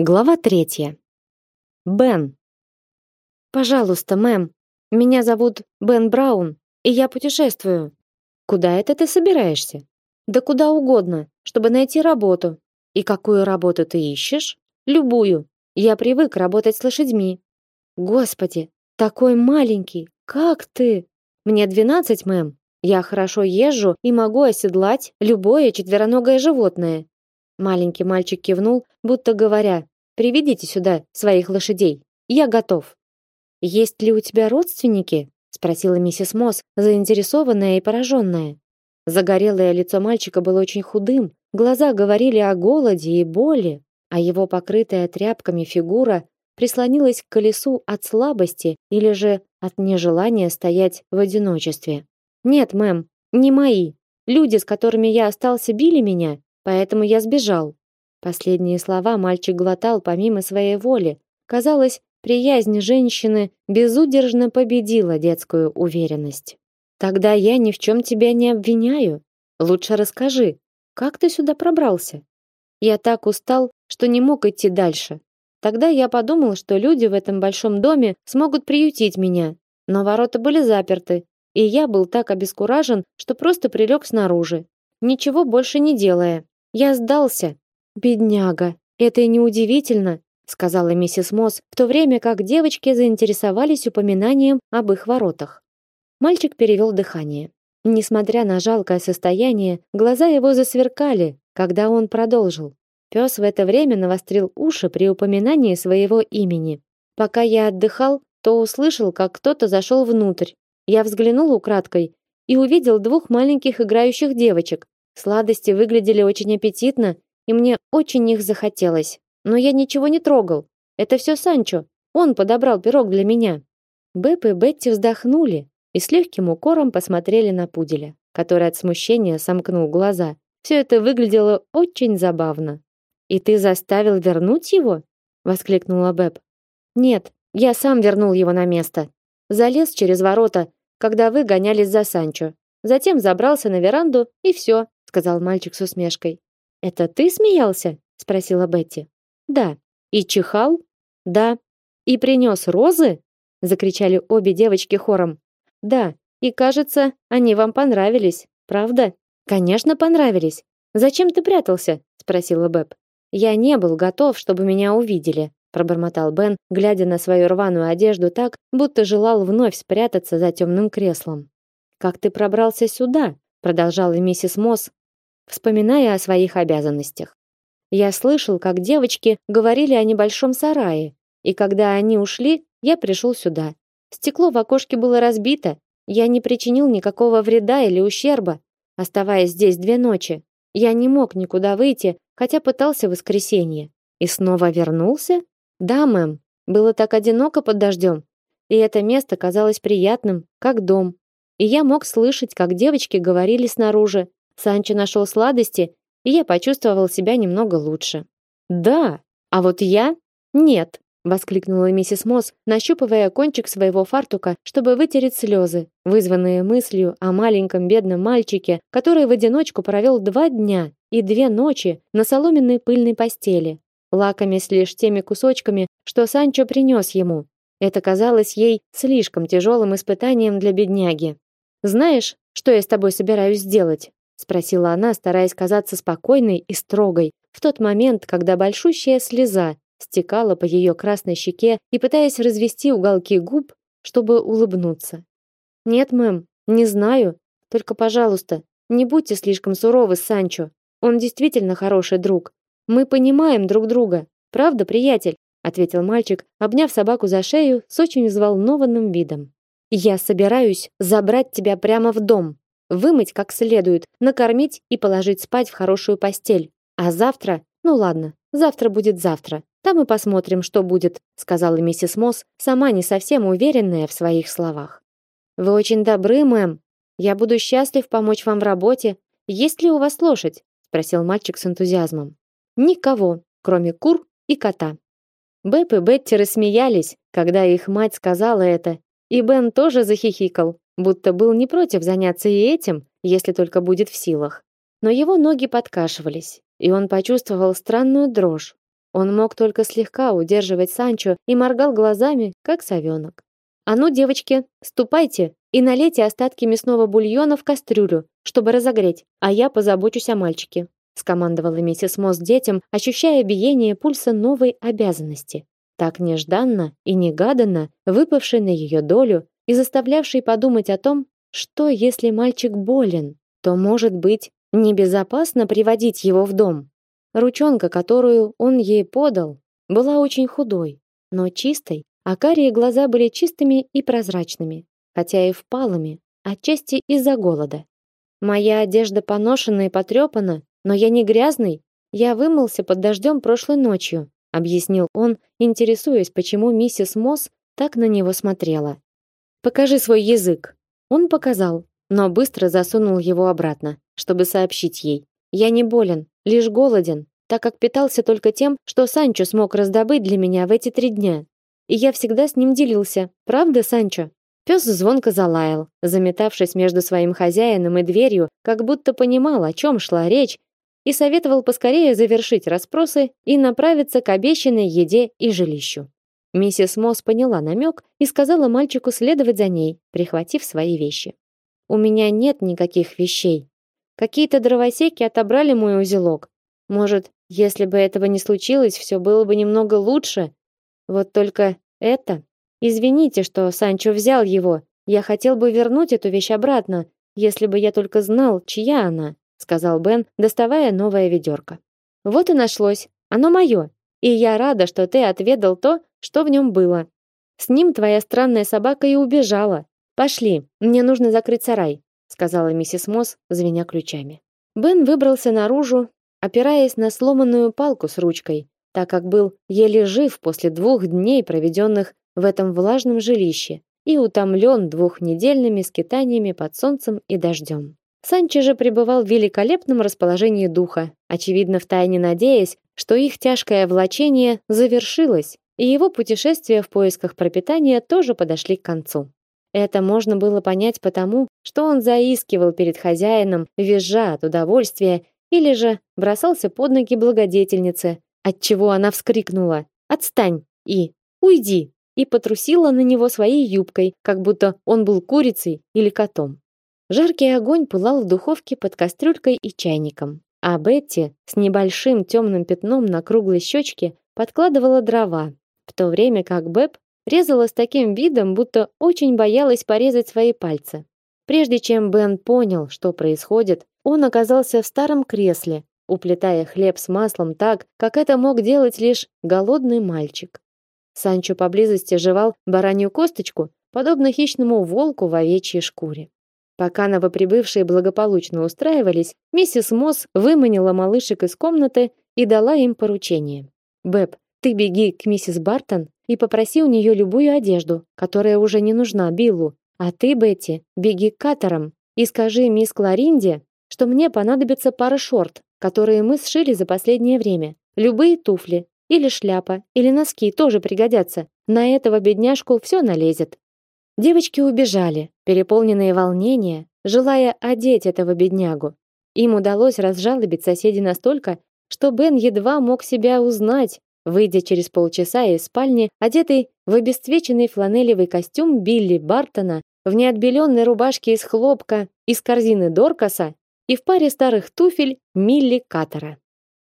Глава третья. Бен. Пожалуйста, мэм. Меня зовут Бен Браун, и я путешествую. Куда это ты собираешься? Да куда угодно, чтобы найти работу. И какую работу ты ищешь? Любую. Я привык работать с лошадьми. Господи, такой маленький. Как ты? Мне двенадцать, мэм. Я хорошо езжу и могу оседлать любое четвероногое животное. Маленький мальчик кивнул, будто говоря: "Приведите сюда своих лошадей. Я готов". "Есть ли у тебя родственники?" спросила миссис Мосс, заинтересованная и пораженная. Загорелое лицо мальчика было очень худым, глаза говорили о голоде и боли, а его покрытая тряпками фигура прислонилась к колесу от слабости или же от нежелания стоять в одиночестве. "Нет, мэм, не мои. Люди, с которыми я остался, били меня, Поэтому я сбежал. Последние слова мальчик глотал помимо своей воли. Казалось, приязнь женщины безудержно победила детскую уверенность. Тогда я ни в чем тебя не обвиняю. Лучше расскажи, как ты сюда пробрался? Я так устал, что не мог идти дальше. Тогда я подумал, что люди в этом большом доме смогут приютить меня, но ворота были заперты, и я был так обескуражен, что просто прилег снаружи, ничего больше не делая. Я сдался. Бедняга. Это и не сказала миссис Мосс, в то время как девочки заинтересовались упоминанием об их воротах. Мальчик перевел дыхание. Несмотря на жалкое состояние, глаза его засверкали, когда он продолжил. Пес в это время навострил уши при упоминании своего имени. Пока я отдыхал, то услышал, как кто-то зашел внутрь. Я взглянул украдкой и увидел двух маленьких играющих девочек, Сладости выглядели очень аппетитно, и мне очень их захотелось. Но я ничего не трогал. Это все Санчо. Он подобрал пирог для меня. Бэп и Бетти вздохнули и с легким укором посмотрели на пуделя, который от смущения сомкнул глаза. Все это выглядело очень забавно. «И ты заставил вернуть его?» — воскликнула Бэп. «Нет, я сам вернул его на место. Залез через ворота, когда вы гонялись за Санчо. Затем забрался на веранду, и все сказал мальчик с усмешкой. Это ты смеялся? спросила Бетти. Да. И чихал? Да. И принес розы? закричали обе девочки хором. Да. И кажется, они вам понравились, правда? Конечно, понравились. Зачем ты прятался? спросила Бэб. Я не был готов, чтобы меня увидели, пробормотал Бен, глядя на свою рваную одежду так, будто желал вновь спрятаться за темным креслом. Как ты пробрался сюда? продолжала миссис Мосс, вспоминая о своих обязанностях. Я слышал, как девочки говорили о небольшом сарае, и когда они ушли, я пришел сюда. Стекло в окошке было разбито, я не причинил никакого вреда или ущерба, оставаясь здесь две ночи. Я не мог никуда выйти, хотя пытался в воскресенье. И снова вернулся? Да, мэм. Было так одиноко под дождем, и это место казалось приятным, как дом. И я мог слышать, как девочки говорили снаружи, Санчо нашел сладости, и я почувствовал себя немного лучше. Да, а вот я нет, воскликнула миссис Мосс, нащупывая кончик своего фартука, чтобы вытереть слезы, вызванные мыслью о маленьком бедном мальчике, который в одиночку провел два дня и две ночи на соломенной пыльной постели, лакомясь лишь теми кусочками, что Санчо принес ему. Это казалось ей слишком тяжелым испытанием для бедняги. Знаешь, что я с тобой собираюсь сделать? Спросила она, стараясь казаться спокойной и строгой, в тот момент, когда большущая слеза стекала по ее красной щеке и пытаясь развести уголки губ, чтобы улыбнуться. Нет, мэм, не знаю. Только, пожалуйста, не будьте слишком суровы с Санчо. Он действительно хороший друг. Мы понимаем друг друга. Правда, приятель? ответил мальчик, обняв собаку за шею с очень взволнованным видом. Я собираюсь забрать тебя прямо в дом, вымыть как следует, накормить и положить спать в хорошую постель. А завтра, ну ладно, завтра будет завтра. Там и посмотрим, что будет, сказала миссис Мосс, сама не совсем уверенная в своих словах. Вы очень добры, мэм. Я буду счастлив помочь вам в работе. Есть ли у вас лошадь? спросил мальчик с энтузиазмом. Никого, кроме кур и кота. Бэп и Бетти рассмеялись, когда их мать сказала это, и Бен тоже захихикал будто был не против заняться и этим, если только будет в силах. Но его ноги подкашивались, и он почувствовал странную дрожь. Он мог только слегка удерживать Санчо и моргал глазами, как совенок. «А ну, девочки, ступайте и налейте остатки мясного бульона в кастрюлю, чтобы разогреть, а я позабочусь о мальчике», скомандовала миссис Мосс детям, ощущая биение пульса новой обязанности. Так нежданно и негаданно выпавшей на ее долю и заставлявшей подумать о том, что если мальчик болен, то, может быть, небезопасно приводить его в дом. Ручонка, которую он ей подал, была очень худой, но чистой а карие глаза были чистыми и прозрачными, хотя и впалыми, отчасти из-за голода. Моя одежда поношена и потрепана, но я не грязный. Я вымылся под дождем прошлой ночью, объяснил он, интересуясь, почему миссис Мосс так на него смотрела. Покажи свой язык. Он показал, но быстро засунул его обратно, чтобы сообщить ей: "Я не болен, лишь голоден, так как питался только тем, что Санчо смог раздобыть для меня в эти три дня и я всегда с ним делился. Правда, Санчо? Пес звонко залаял, заметавшись между своим хозяином и дверью, как будто понимал, о чем шла речь, и советовал поскорее завершить расспросы и направиться к обещанной еде и жилищу. Миссис Мосс поняла намек и сказала мальчику следовать за ней, прихватив свои вещи. У меня нет никаких вещей. Какие-то дровосеки отобрали мой узелок. Может, если бы этого не случилось, все было бы немного лучше, вот только это... Извините, что Санчо взял его. Я хотел бы вернуть эту вещь обратно, если бы я только знал, чья она, сказал Бен, доставая новое ведерко. Вот и нашлось. Оно мое. И я рада, что ты отведал то, что в нем было. С ним твоя странная собака и убежала. Пошли, мне нужно закрыть сарай, сказала миссис Мосс, звеня ключами. Бен выбрался наружу, опираясь на сломанную палку с ручкой, так как был еле жив после двух дней, проведенных в этом влажном жилище, и утомлен двухнедельными скитаниями под солнцем и дождем. Санчо же пребывал в великолепном расположении духа, очевидно втайне надеясь, что их тяжкое влачение завершилось, и его путешествия в поисках пропитания тоже подошли к концу. Это можно было понять потому, что он заискивал перед хозяином, визжа от удовольствия, или же бросался под ноги благодетельнице, отчего она вскрикнула: "Отстань!" и "Уйди!" и потрусила на него своей юбкой, как будто он был курицей или котом. Жаркий огонь пылал в духовке под кастрюлькой и чайником, а Бетти с небольшим темным пятном на круглой щечке подкладывала дрова, в то время как Бэб резала с таким видом, будто очень боялась порезать свои пальцы. Прежде чем Бен понял, что происходит, он оказался в старом кресле, уплетая хлеб с маслом так, как это мог делать лишь голодный мальчик. Санчо поблизости жевал баранью косточку, подобно хищному волку в овечьей шкуре. Пока новоприбывшие благополучно устраивались, миссис Мосс выманила малышек из комнаты и дала им поручение. «Бэб, ты беги к миссис Бартон и попроси у нее любую одежду, которая уже не нужна Биллу. А ты, Бетти, беги к Катерам и скажи мисс Кларинде, что мне понадобится пара шорт, которые мы сшили за последнее время. Любые туфли, или шляпа, или носки тоже пригодятся. На этого бедняжку все налезет. Девочки убежали, переполненные волнения, желая одеть этого беднягу. Им удалось разжалобить соседей настолько, что Бен едва мог себя узнать, выйдя через полчаса из спальни, одетый в обесцвеченный фланелевый костюм Билли Бартона, в неотбеленной рубашке из хлопка, из корзины Доркаса и в паре старых туфель Милли Катера.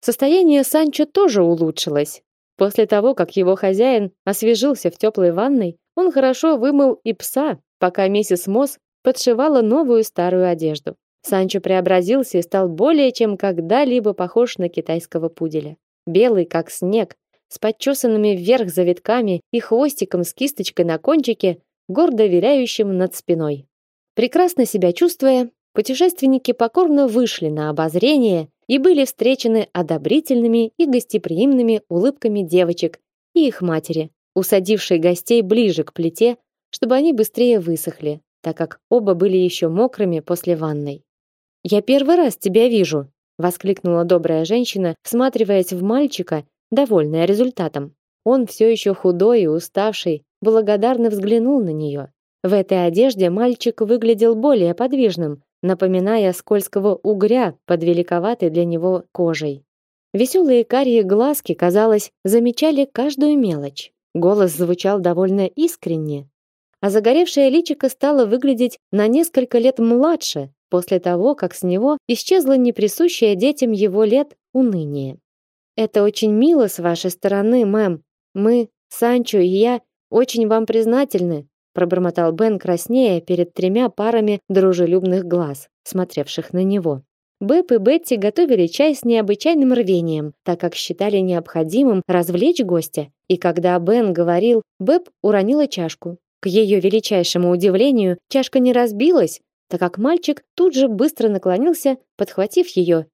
Состояние Санчо тоже улучшилось. После того, как его хозяин освежился в теплой ванной, он хорошо вымыл и пса, пока миссис Мосс подшивала новую старую одежду. Санчо преобразился и стал более чем когда-либо похож на китайского пуделя. Белый, как снег, с подчесанными вверх завитками и хвостиком с кисточкой на кончике, гордо виляющим над спиной. Прекрасно себя чувствуя, Путешественники покорно вышли на обозрение и были встречены одобрительными и гостеприимными улыбками девочек и их матери, усадившей гостей ближе к плите, чтобы они быстрее высохли, так как оба были еще мокрыми после ванной. «Я первый раз тебя вижу», — воскликнула добрая женщина, всматриваясь в мальчика, довольная результатом. Он все еще худой и уставший, благодарно взглянул на нее. В этой одежде мальчик выглядел более подвижным, напоминая скользкого угря под великоватой для него кожей. Веселые карие глазки, казалось, замечали каждую мелочь. Голос звучал довольно искренне, а загоревшее личико стало выглядеть на несколько лет младше после того, как с него исчезло неприсущее детям его лет уныние. Это очень мило с вашей стороны, мэм. Мы, Санчо и я, очень вам признательны, пробормотал Бен краснея перед тремя парами дружелюбных глаз, смотревших на него. Бэп и Бетти готовили чай с необычайным рвением, так как считали необходимым развлечь гостя. И когда Бен говорил, Бэп уронила чашку. К ее величайшему удивлению, чашка не разбилась, так как мальчик тут же быстро наклонился, подхватив ее.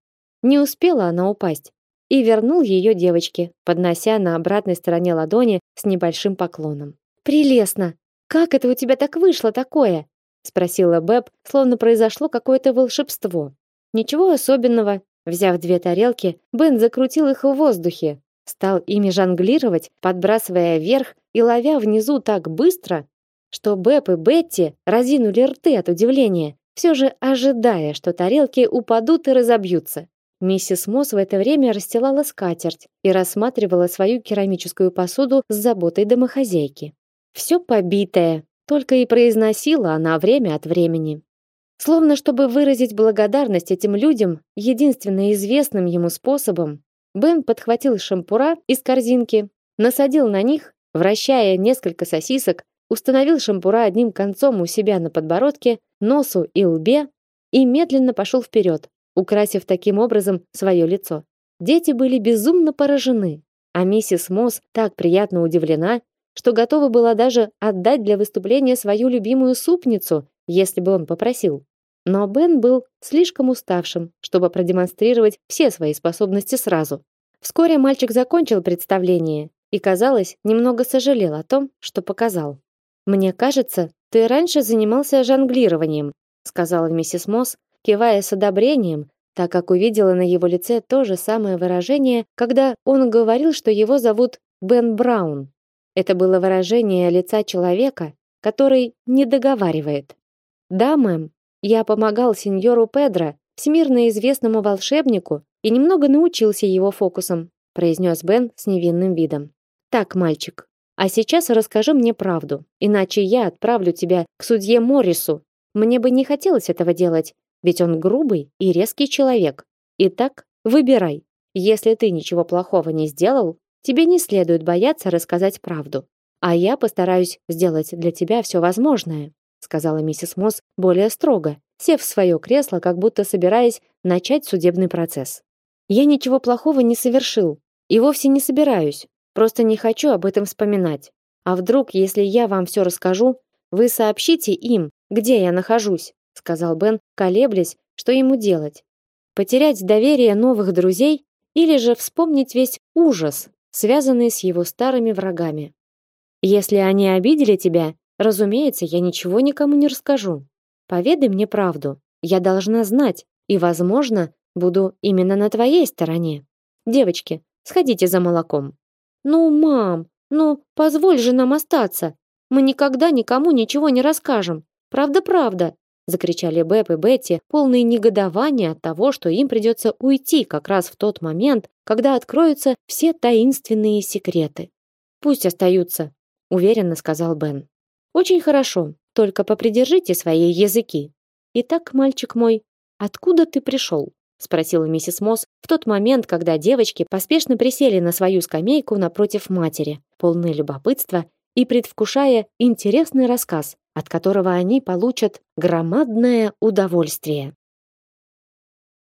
Не успела она упасть и вернул ее девочке, поднося на обратной стороне ладони с небольшим поклоном. Прелестно. Как это у тебя так вышло такое? спросила Бэб, словно произошло какое-то волшебство. Ничего особенного. Взяв две тарелки, Бен закрутил их в воздухе, стал ими жонглировать, подбрасывая вверх и ловя внизу так быстро, что Бэб и Бетти разинули рты от удивления, все же ожидая, что тарелки упадут и разобьются. Миссис Мосс в это время расстилала скатерть и рассматривала свою керамическую посуду с заботой домохозяйки. Все побитое, только и произносила она время от времени. Словно чтобы выразить благодарность этим людям, единственно известным ему способом, Бен подхватил шампура из корзинки, насадил на них, вращая несколько сосисок, установил шампура одним концом у себя на подбородке, носу и лбе и медленно пошел вперед, украсив таким образом свое лицо. Дети были безумно поражены, а миссис Мосс так приятно удивлена, что готова была даже отдать для выступления свою любимую супницу, если бы он попросил. Но Бен был слишком уставшим, чтобы продемонстрировать все свои способности сразу. Вскоре мальчик закончил представление и, казалось, немного сожалел о том, что показал. Мне кажется, ты раньше занимался жонглированием, сказала миссис Мосс, кивая с одобрением, так как увидела на его лице то же самое выражение, когда он говорил, что его зовут Бен Браун. Это было выражение лица человека, который не договаривает. Да, мэм, я помогал сеньору Педро, всемирно известному волшебнику, и немного научился его фокусам, произнес Бен с невинным видом. Так, мальчик, а сейчас расскажи мне правду, иначе я отправлю тебя к судье Моррису. Мне бы не хотелось этого делать, ведь он грубый и резкий человек. Итак, выбирай. Если ты ничего плохого не сделал, тебе не следует бояться рассказать правду. А я постараюсь сделать для тебя все возможное сказала миссис Мосс более строго, сев в свое кресло, как будто собираясь начать судебный процесс. Я ничего плохого не совершил и вовсе не собираюсь. Просто не хочу об этом вспоминать. А вдруг, если я вам все расскажу, вы сообщите им, где я нахожусь, сказал Бен, колеблясь, что ему делать. Потерять доверие новых друзей или же вспомнить весь ужас, связанный с его старыми врагами. Если они обидели тебя, Разумеется, я ничего никому не расскажу. Поведай мне правду. Я должна знать, и, возможно, буду именно на твоей стороне. Девочки, сходите за молоком. Ну, мам, ну, позволь же нам остаться. Мы никогда никому ничего не расскажем. Правда-правда, закричали Бэб и Бетти, полные негодования от того, что им придется уйти как раз в тот момент, когда откроются все таинственные секреты. Пусть остаются, уверенно сказал Бен. Очень хорошо, только попридержите свои языки. Итак, мальчик мой, откуда ты пришел? спросила миссис Мосс в тот момент, когда девочки поспешно присели на свою скамейку напротив матери, полные любопытства и предвкушая интересный рассказ, от которого они получат громадное удовольствие.